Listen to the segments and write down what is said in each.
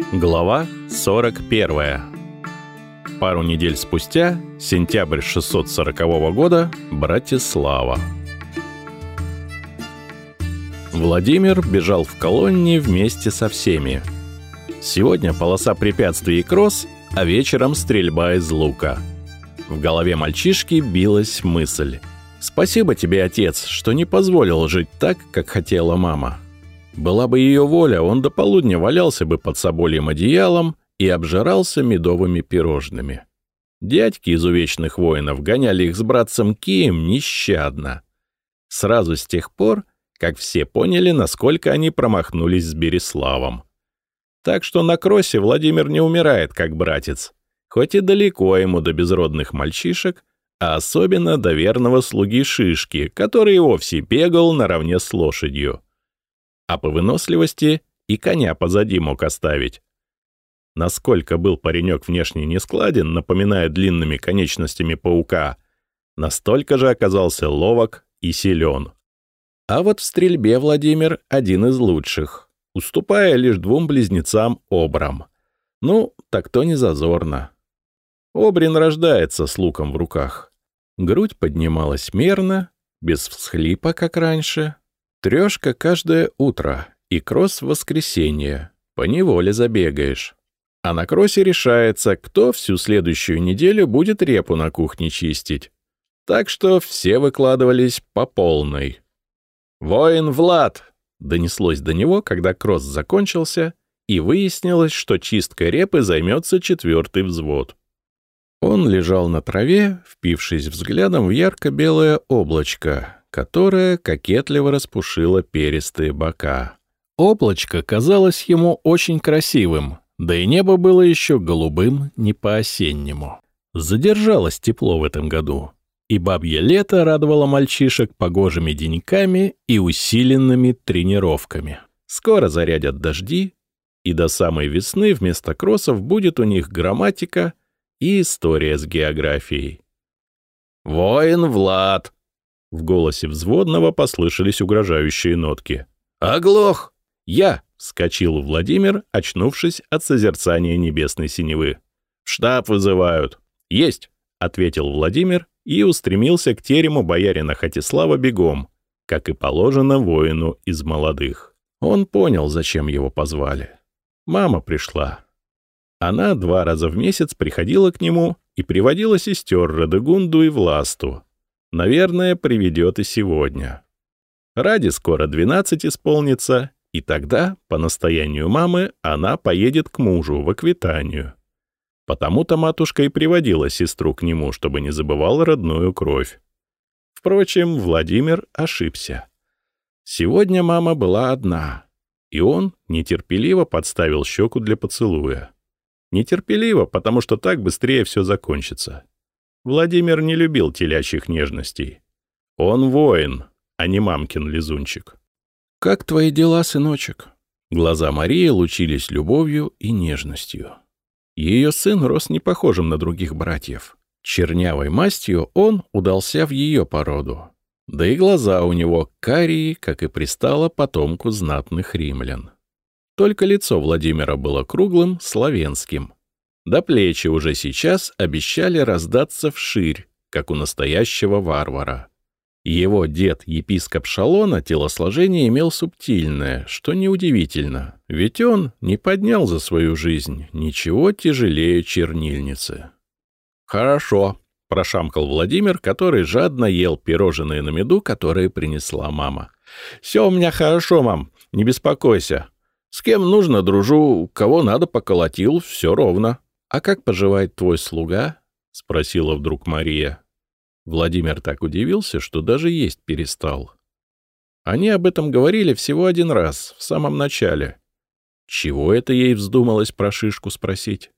Глава 41. Пару недель спустя, сентябрь 640 года, Братислава. Владимир бежал в колонне вместе со всеми. Сегодня полоса препятствий и кросс, а вечером стрельба из лука. В голове мальчишки билась мысль. «Спасибо тебе, отец, что не позволил жить так, как хотела мама». Была бы ее воля, он до полудня валялся бы под собольем одеялом и обжирался медовыми пирожными. Дядьки из увечных воинов гоняли их с братцем Кием нещадно. Сразу с тех пор, как все поняли, насколько они промахнулись с Береславом. Так что на кроссе Владимир не умирает, как братец, хоть и далеко ему до безродных мальчишек, а особенно до верного слуги Шишки, который вовсе бегал наравне с лошадью а по выносливости и коня позади мог оставить. Насколько был паренек внешне нескладен, напоминая длинными конечностями паука, настолько же оказался ловок и силен. А вот в стрельбе Владимир один из лучших, уступая лишь двум близнецам Обрам. Ну, так то не зазорно. Обрин рождается с луком в руках. Грудь поднималась мерно, без всхлипа, как раньше, Трешка каждое утро и кросс в воскресенье. Поневоле забегаешь. А на кроссе решается, кто всю следующую неделю будет репу на кухне чистить. Так что все выкладывались по полной. «Воин Влад!» — донеслось до него, когда кросс закончился, и выяснилось, что чисткой репы займется четвертый взвод. Он лежал на траве, впившись взглядом в ярко-белое облачко, которая кокетливо распушила перистые бока. Облачко казалось ему очень красивым, да и небо было еще голубым не по-осеннему. Задержалось тепло в этом году, и бабье лето радовало мальчишек погожими деньками и усиленными тренировками. Скоро зарядят дожди, и до самой весны вместо кроссов будет у них грамматика и история с географией. «Воин Влад!» В голосе взводного послышались угрожающие нотки. «Оглох!» «Я!» — вскочил Владимир, очнувшись от созерцания небесной синевы. «В штаб вызывают!» «Есть!» — ответил Владимир и устремился к терему боярина Хатислава бегом, как и положено воину из молодых. Он понял, зачем его позвали. Мама пришла. Она два раза в месяц приходила к нему и приводила сестер Радегунду и Власту, Наверное, приведет и сегодня. Ради скоро 12 исполнится, и тогда, по настоянию мамы, она поедет к мужу в Аквитанию. Потому-то матушка и приводила сестру к нему, чтобы не забывал родную кровь. Впрочем, Владимир ошибся. Сегодня мама была одна, и он нетерпеливо подставил щеку для поцелуя. Нетерпеливо, потому что так быстрее все закончится. Владимир не любил телячьих нежностей. Он воин, а не мамкин лизунчик. «Как твои дела, сыночек?» Глаза Марии лучились любовью и нежностью. Ее сын рос не похожим на других братьев. Чернявой мастью он удался в ее породу. Да и глаза у него карие, как и пристало потомку знатных римлян. Только лицо Владимира было круглым, славянским — да плечи уже сейчас обещали раздаться вширь, как у настоящего варвара. Его дед, епископ Шалона, телосложение имел субтильное, что неудивительно, ведь он не поднял за свою жизнь ничего тяжелее чернильницы. «Хорошо», — прошамкал Владимир, который жадно ел пирожные на меду, которые принесла мама. «Все у меня хорошо, мам, не беспокойся. С кем нужно, дружу, кого надо поколотил, все ровно». «А как поживает твой слуга?» — спросила вдруг Мария. Владимир так удивился, что даже есть перестал. Они об этом говорили всего один раз, в самом начале. Чего это ей вздумалось про шишку спросить?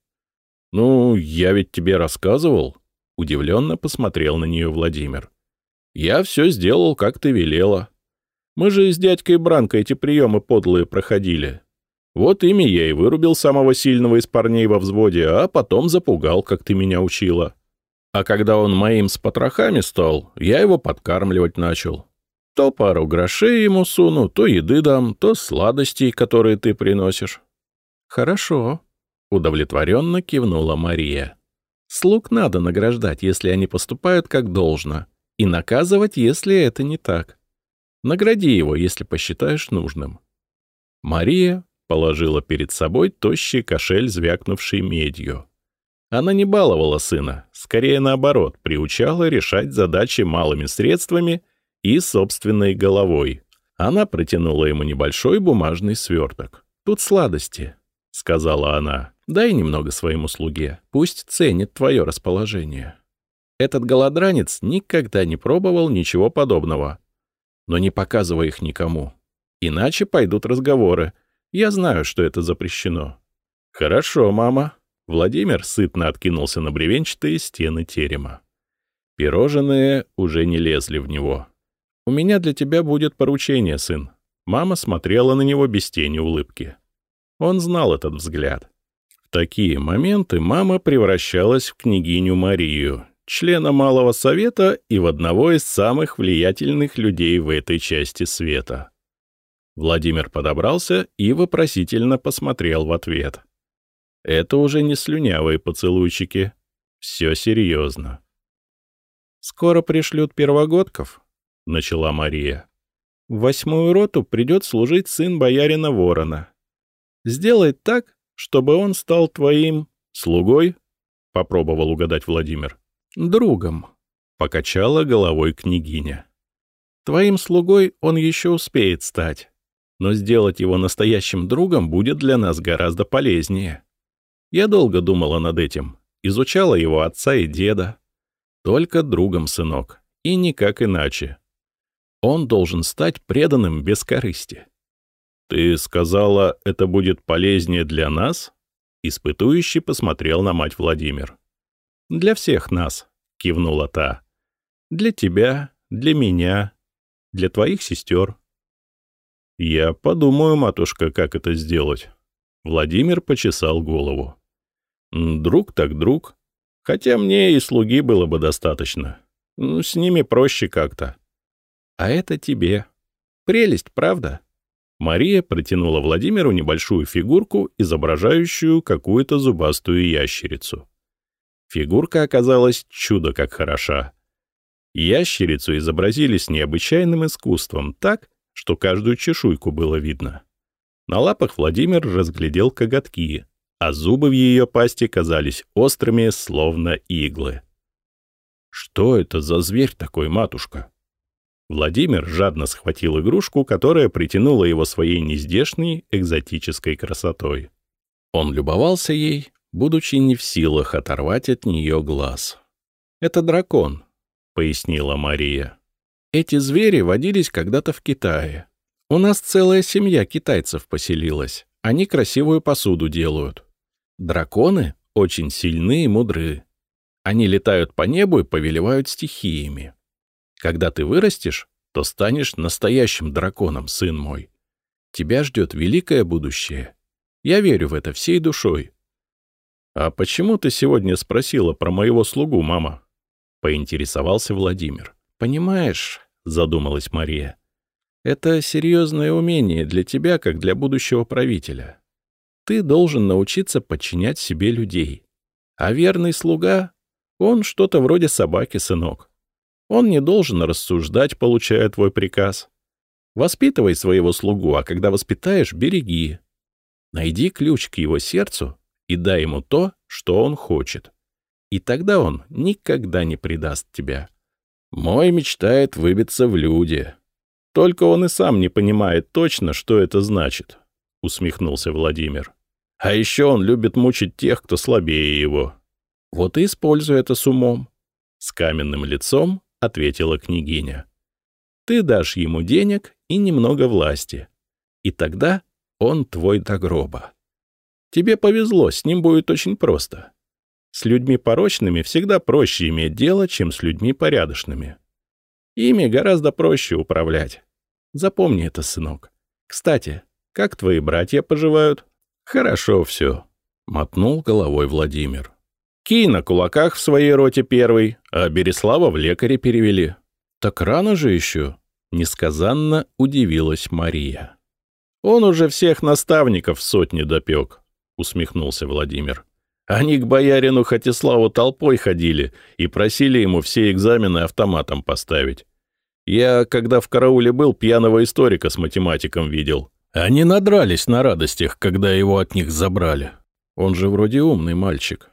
«Ну, я ведь тебе рассказывал», — удивленно посмотрел на нее Владимир. «Я все сделал, как ты велела. Мы же с дядькой Бранко эти приемы подлые проходили. Вот ими я и вырубил самого сильного из парней во взводе, а потом запугал, как ты меня учила. А когда он моим с потрохами стал, я его подкармливать начал. То пару грошей ему суну, то еды дам, то сладостей, которые ты приносишь. Хорошо, удовлетворенно кивнула Мария. Слуг надо награждать, если они поступают как должно, и наказывать, если это не так. Награди его, если посчитаешь нужным. Мария положила перед собой тощий кошель, звякнувший медью. Она не баловала сына, скорее наоборот, приучала решать задачи малыми средствами и собственной головой. Она протянула ему небольшой бумажный сверток. «Тут сладости», — сказала она. «Дай немного своему слуге, пусть ценит твое расположение». Этот голодранец никогда не пробовал ничего подобного. Но не показывай их никому. Иначе пойдут разговоры. Я знаю, что это запрещено. Хорошо, мама. Владимир сытно откинулся на бревенчатые стены терема. Пирожные уже не лезли в него. «У меня для тебя будет поручение, сын». Мама смотрела на него без тени улыбки. Он знал этот взгляд. В такие моменты мама превращалась в княгиню Марию, члена Малого Совета и в одного из самых влиятельных людей в этой части света. Владимир подобрался и вопросительно посмотрел в ответ. Это уже не слюнявые поцелуйчики. Все серьезно. «Скоро пришлют первогодков», — начала Мария. «В восьмую роту придет служить сын боярина Ворона. Сделай так, чтобы он стал твоим слугой», — попробовал угадать Владимир. «Другом», — покачала головой княгиня. «Твоим слугой он еще успеет стать, но сделать его настоящим другом будет для нас гораздо полезнее. Я долго думала над этим, изучала его отца и деда. Только другом, сынок, и никак иначе. Он должен стать преданным без корысти. «Ты сказала, это будет полезнее для нас?» Испытующий посмотрел на мать Владимир. «Для всех нас», — кивнула та. «Для тебя, для меня, для твоих сестер». «Я подумаю, матушка, как это сделать». Владимир почесал голову. «Друг так друг. Хотя мне и слуги было бы достаточно. С ними проще как-то. А это тебе. Прелесть, правда? Мария протянула Владимиру небольшую фигурку, изображающую какую-то зубастую ящерицу. Фигурка оказалась чудо как хороша. Ящерицу изобразили с необычайным искусством так, что каждую чешуйку было видно. На лапах Владимир разглядел коготки, а зубы в ее пасти казались острыми, словно иглы. «Что это за зверь такой, матушка?» Владимир жадно схватил игрушку, которая притянула его своей нездешней экзотической красотой. Он любовался ей, будучи не в силах оторвать от нее глаз. «Это дракон», — пояснила Мария. «Эти звери водились когда-то в Китае. У нас целая семья китайцев поселилась. Они красивую посуду делают. Драконы очень сильны и мудры. Они летают по небу и повелевают стихиями. Когда ты вырастешь, то станешь настоящим драконом, сын мой. Тебя ждет великое будущее. Я верю в это всей душой. — А почему ты сегодня спросила про моего слугу, мама? — поинтересовался Владимир. — Понимаешь, — задумалась Мария, — это серьезное умение для тебя, как для будущего правителя. Ты должен научиться подчинять себе людей. А верный слуга, он что-то вроде собаки, сынок. Он не должен рассуждать, получая твой приказ. Воспитывай своего слугу, а когда воспитаешь, береги. Найди ключ к его сердцу и дай ему то, что он хочет. И тогда он никогда не предаст тебя. Мой мечтает выбиться в люди. Только он и сам не понимает точно, что это значит, — усмехнулся Владимир. А еще он любит мучить тех, кто слабее его. Вот и используй это с умом. С каменным лицом ответила княгиня. Ты дашь ему денег и немного власти. И тогда он твой до гроба. Тебе повезло, с ним будет очень просто. С людьми порочными всегда проще иметь дело, чем с людьми порядочными. Ими гораздо проще управлять. Запомни это, сынок. Кстати, как твои братья поживают? Хорошо все, — мотнул головой Владимир. Кий на кулаках в своей роте первый, а Береслава в лекаре перевели. Так рано же еще, несказанно удивилась Мария. Он уже всех наставников сотни допек. — усмехнулся Владимир. «Они к боярину Хатиславу толпой ходили и просили ему все экзамены автоматом поставить. Я, когда в карауле был, пьяного историка с математиком видел. Они надрались на радостях, когда его от них забрали. Он же вроде умный мальчик.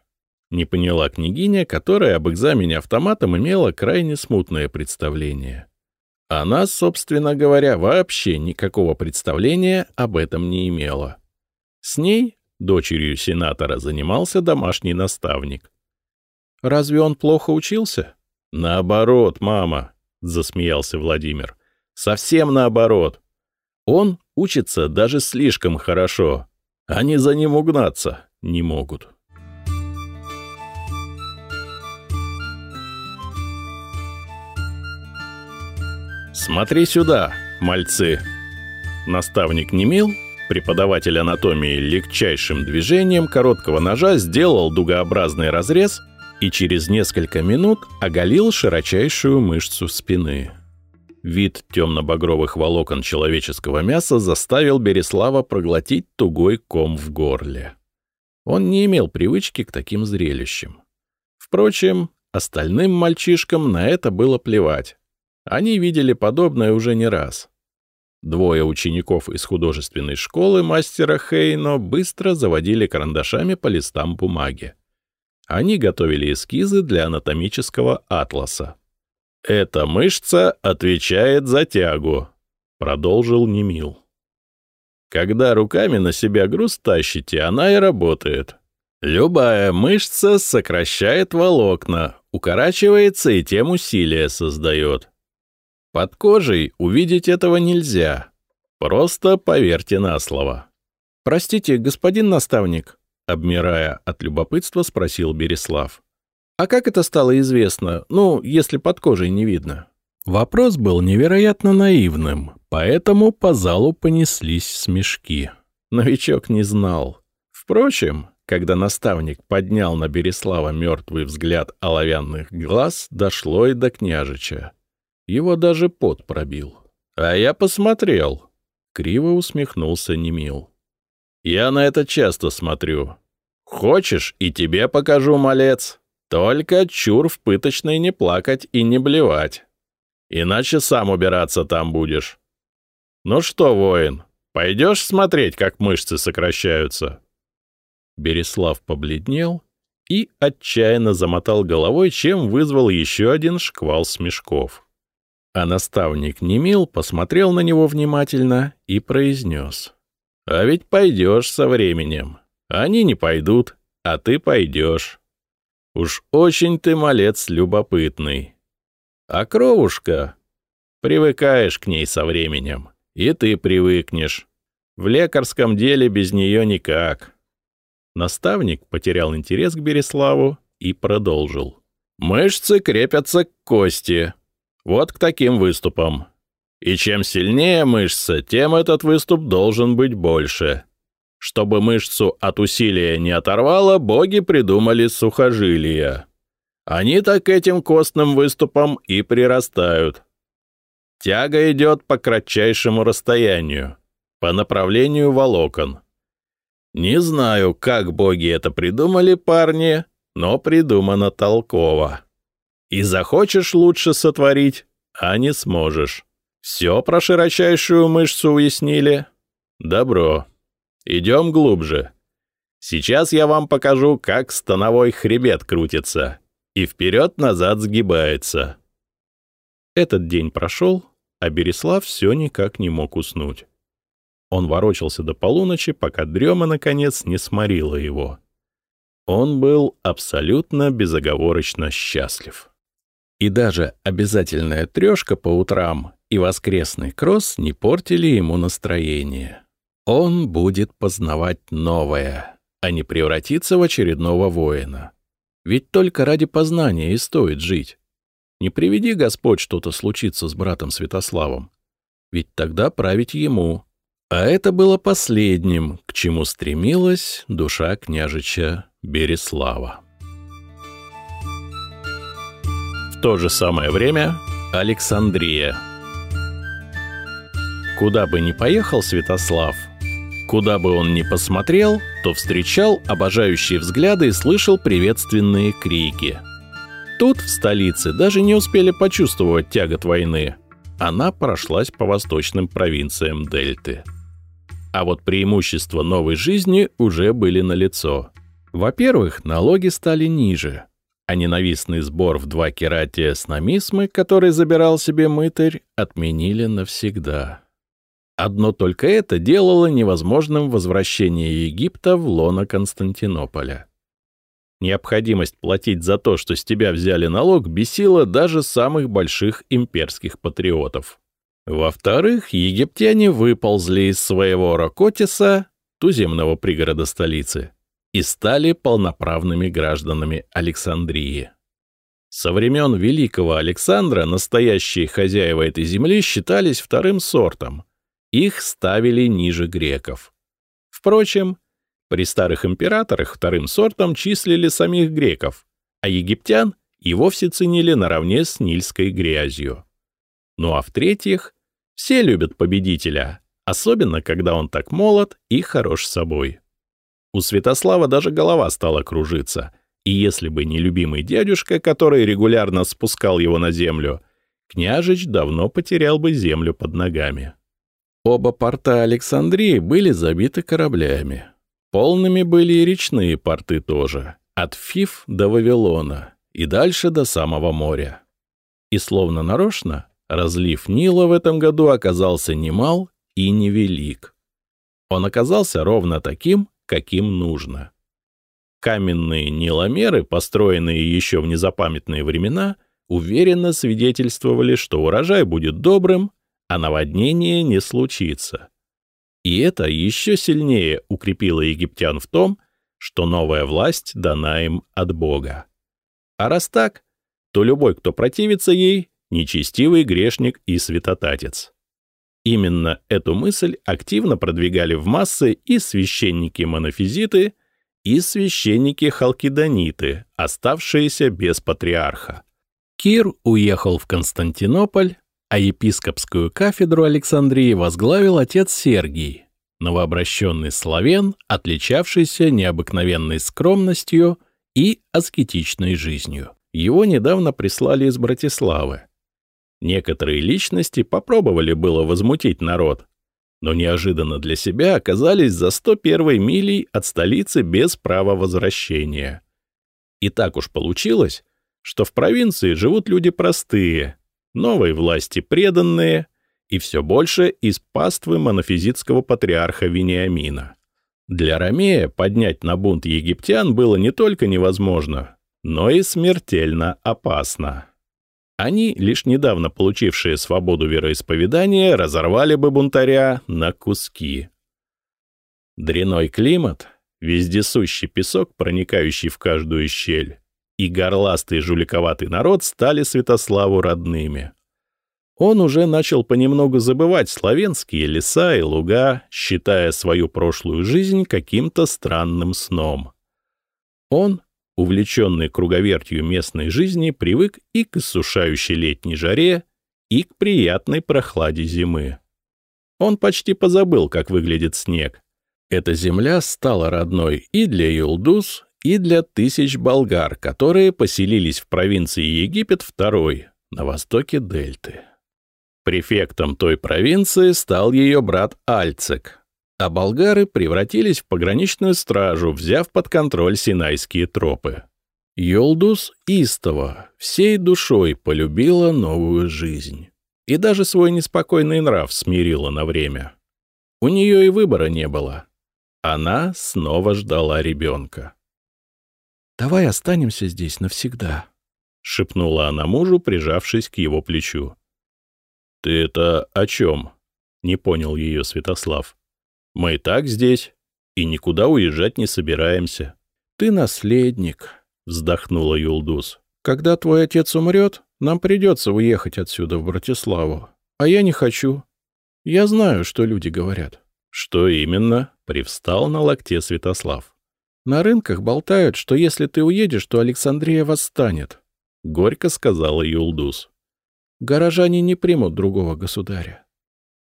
Не поняла княгиня, которая об экзамене автоматом имела крайне смутное представление. Она, собственно говоря, вообще никакого представления об этом не имела. С ней, дочерью сенатора, занимался домашний наставник. «Разве он плохо учился?» «Наоборот, мама», — засмеялся Владимир. «Совсем наоборот. Он учится даже слишком хорошо. Они за ним угнаться не могут». «Смотри сюда, мальцы!» Наставник Немил, преподаватель анатомии, легчайшим движением короткого ножа сделал дугообразный разрез и через несколько минут оголил широчайшую мышцу спины. Вид темно-багровых волокон человеческого мяса заставил Береслава проглотить тугой ком в горле. Он не имел привычки к таким зрелищам. Впрочем, остальным мальчишкам на это было плевать. Они видели подобное уже не раз. Двое учеников из художественной школы мастера Хейно быстро заводили карандашами по листам бумаги. Они готовили эскизы для анатомического атласа. «Эта мышца отвечает за тягу», — продолжил Немил. «Когда руками на себя груз тащите, она и работает. Любая мышца сокращает волокна, укорачивается и тем усилия создает. Под кожей увидеть этого нельзя. Просто поверьте на слово». «Простите, господин наставник», Обмирая от любопытства, спросил Береслав. «А как это стало известно? Ну, если под кожей не видно?» Вопрос был невероятно наивным, поэтому по залу понеслись смешки. Новичок не знал. Впрочем, когда наставник поднял на Береслава мертвый взгляд оловянных глаз, дошло и до княжича. Его даже пот пробил. «А я посмотрел», — криво усмехнулся Немил. «Я на это часто смотрю. Хочешь, и тебе покажу, малец. Только чур в пыточной не плакать и не блевать. Иначе сам убираться там будешь. Ну что, воин, пойдешь смотреть, как мышцы сокращаются?» Береслав побледнел и отчаянно замотал головой, чем вызвал еще один шквал смешков. А наставник Немил посмотрел на него внимательно и произнес. «А ведь пойдешь со временем. Они не пойдут, а ты пойдешь. Уж очень ты малец любопытный. А кровушка? Привыкаешь к ней со временем, и ты привыкнешь. В лекарском деле без нее никак. Наставник потерял интерес к Береславу и продолжил. Мышцы крепятся к кости. Вот к таким выступам. И чем сильнее мышца, тем этот выступ должен быть больше. Чтобы мышцу от усилия не оторвало, боги придумали сухожилия. Они так этим костным выступам и прирастают. Тяга идет по кратчайшему расстоянию, по направлению волокон. Не знаю, как боги это придумали, парни, но придумано толково. И захочешь лучше сотворить, а не сможешь. Все про широчайшую мышцу уяснили? Добро. Идем глубже. Сейчас я вам покажу, как становой хребет крутится и вперед-назад сгибается. Этот день прошел, а Береслав все никак не мог уснуть. Он ворочался до полуночи, пока дрема, наконец, не сморила его. Он был абсолютно безоговорочно счастлив. И даже обязательная трешка по утрам и воскресный кросс не портили ему настроение. Он будет познавать новое, а не превратиться в очередного воина. Ведь только ради познания и стоит жить. Не приведи Господь что-то случиться с братом Святославом. Ведь тогда править ему. А это было последним, к чему стремилась душа княжича Береслава. То же самое время Александрия. Куда бы ни поехал Святослав, Куда бы он ни посмотрел, то встречал обожающие взгляды и слышал приветственные крики. Тут, в столице, даже не успели почувствовать тягот войны. Она прошлась по восточным провинциям Дельты. А вот преимущества новой жизни уже были налицо. Во-первых, налоги стали ниже, а ненавистный сбор в два кератия с намисмы, который забирал себе мытарь, отменили навсегда. Одно только это делало невозможным возвращение Египта в лоно Константинополя. Необходимость платить за то, что с тебя взяли налог, бесила даже самых больших имперских патриотов. Во-вторых, египтяне выползли из своего Рокотиса, туземного пригорода столицы, и стали полноправными гражданами Александрии. Со времен Великого Александра настоящие хозяева этой земли считались вторым сортом. Их ставили ниже греков. Впрочем, при старых императорах вторым сортом числили самих греков, а египтян и вовсе ценили наравне с нильской грязью. Ну а в-третьих, все любят победителя, особенно когда он так молод и хорош собой. У Святослава даже голова стала кружиться, и если бы не любимый дядюшка, который регулярно спускал его на землю, княжич давно потерял бы землю под ногами. Оба порта Александрии были забиты кораблями. Полными были и речные порты тоже, от Фиф до Вавилона и дальше до самого моря. И словно нарочно, разлив Нила в этом году оказался немал и невелик. Он оказался ровно таким, каким нужно. Каменные ниломеры, построенные еще в незапамятные времена, уверенно свидетельствовали, что урожай будет добрым, а наводнение не случится. И это еще сильнее укрепило египтян в том, что новая власть дана им от Бога. А раз так, то любой, кто противится ей, нечестивый грешник и святотатец. Именно эту мысль активно продвигали в массы и священники-монофизиты, и священники-халкидониты, оставшиеся без патриарха. Кир уехал в Константинополь, а епископскую кафедру Александрии возглавил отец Сергий, новообращенный славян, отличавшийся необыкновенной скромностью и аскетичной жизнью. Его недавно прислали из Братиславы. Некоторые личности попробовали было возмутить народ, но неожиданно для себя оказались за 101 милей от столицы без права возвращения. И так уж получилось, что в провинции живут люди простые, новой власти преданные и все больше из паствы монофизитского патриарха Вениамина. Для Ромея поднять на бунт египтян было не только невозможно, но и смертельно опасно. Они, лишь недавно получившие свободу вероисповедания, разорвали бы бунтаря на куски. Дряной климат, вездесущий песок, проникающий в каждую щель, и горластый жуликоватый народ стали Святославу родными. Он уже начал понемногу забывать славянские леса и луга, считая свою прошлую жизнь каким-то странным сном. Он, увлеченный круговертью местной жизни, привык и к иссушающей летней жаре, и к приятной прохладе зимы. Он почти позабыл, как выглядит снег. Эта земля стала родной и для Юлдус, и для тысяч болгар, которые поселились в провинции Египет II, на востоке Дельты. Префектом той провинции стал ее брат Альцек, а болгары превратились в пограничную стражу, взяв под контроль синайские тропы. Йолдус истово, всей душой полюбила новую жизнь. И даже свой неспокойный нрав смирила на время. У нее и выбора не было. Она снова ждала ребенка. «Давай останемся здесь навсегда», — шепнула она мужу, прижавшись к его плечу. «Ты это о чем?» — не понял ее Святослав. «Мы и так здесь, и никуда уезжать не собираемся». «Ты наследник», — вздохнула Юлдус. «Когда твой отец умрет, нам придется уехать отсюда в Братиславу. А я не хочу. Я знаю, что люди говорят». «Что именно?» — привстал на локте Святослав. На рынках болтают, что если ты уедешь, то Александрия восстанет, — горько сказала Юлдус. Горожане не примут другого государя.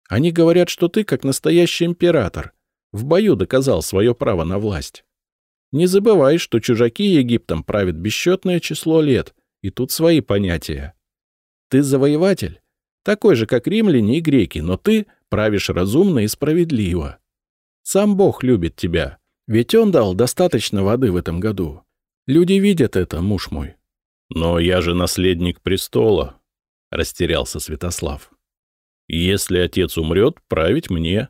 Они говорят, что ты, как настоящий император, В бою доказал свое право на власть. Не забывай, что чужаки Египтом правят бесчетное число лет, и тут свои понятия. Ты завоеватель, такой же, как римляне и греки, но ты правишь разумно и справедливо. Сам Бог любит тебя, ведь Он дал достаточно воды в этом году. Люди видят это, муж мой. Но я же наследник престола, — растерялся Святослав. Если отец умрет, править мне.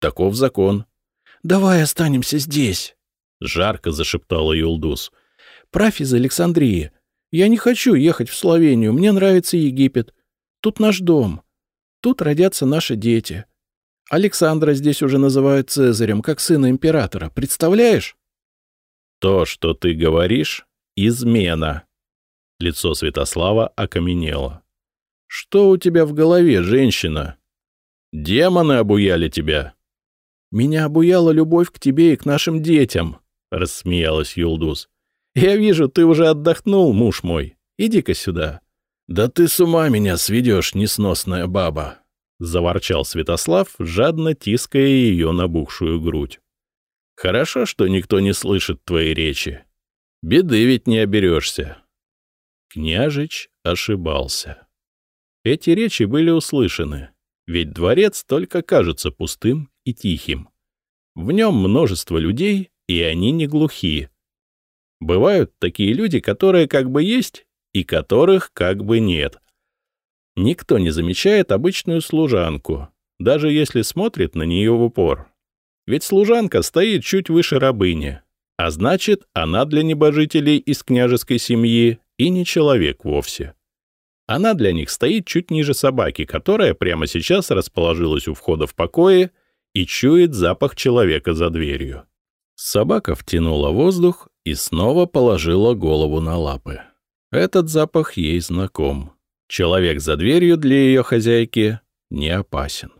Таков закон. — Давай останемся здесь, — жарко зашептала Юлдус. — Правь из Александрии. Я не хочу ехать в Словению, мне нравится Египет. Тут наш дом. Тут родятся наши дети. Александра здесь уже называют Цезарем, как сына императора. Представляешь? То, что ты говоришь, измена. Лицо Святослава окаменело. Что у тебя в голове, женщина? Демоны обуяли тебя. Меня обуяла любовь к тебе и к нашим детям, рассмеялась Юлдус. Я вижу, ты уже отдохнул, муж мой. Иди-ка сюда. Да ты с ума меня сведешь, несносная баба, заворчал Святослав, жадно тиская ее набухшую грудь. Хорошо, что никто не слышит твоей речи. Беды ведь не оберешься. Княжич ошибался. Эти речи были услышаны, ведь дворец только кажется пустым и тихим. В нем множество людей, и они не глухи. Бывают такие люди, которые как бы есть, и которых как бы нет. Никто не замечает обычную служанку, даже если смотрит на нее в упор. Ведь служанка стоит чуть выше рабыни, а значит, она для небожителей из княжеской семьи и не человек вовсе. Она для них стоит чуть ниже собаки, которая прямо сейчас расположилась у входа в покое и чует запах человека за дверью. Собака втянула воздух и снова положила голову на лапы. Этот запах ей знаком. Человек за дверью для ее хозяйки не опасен.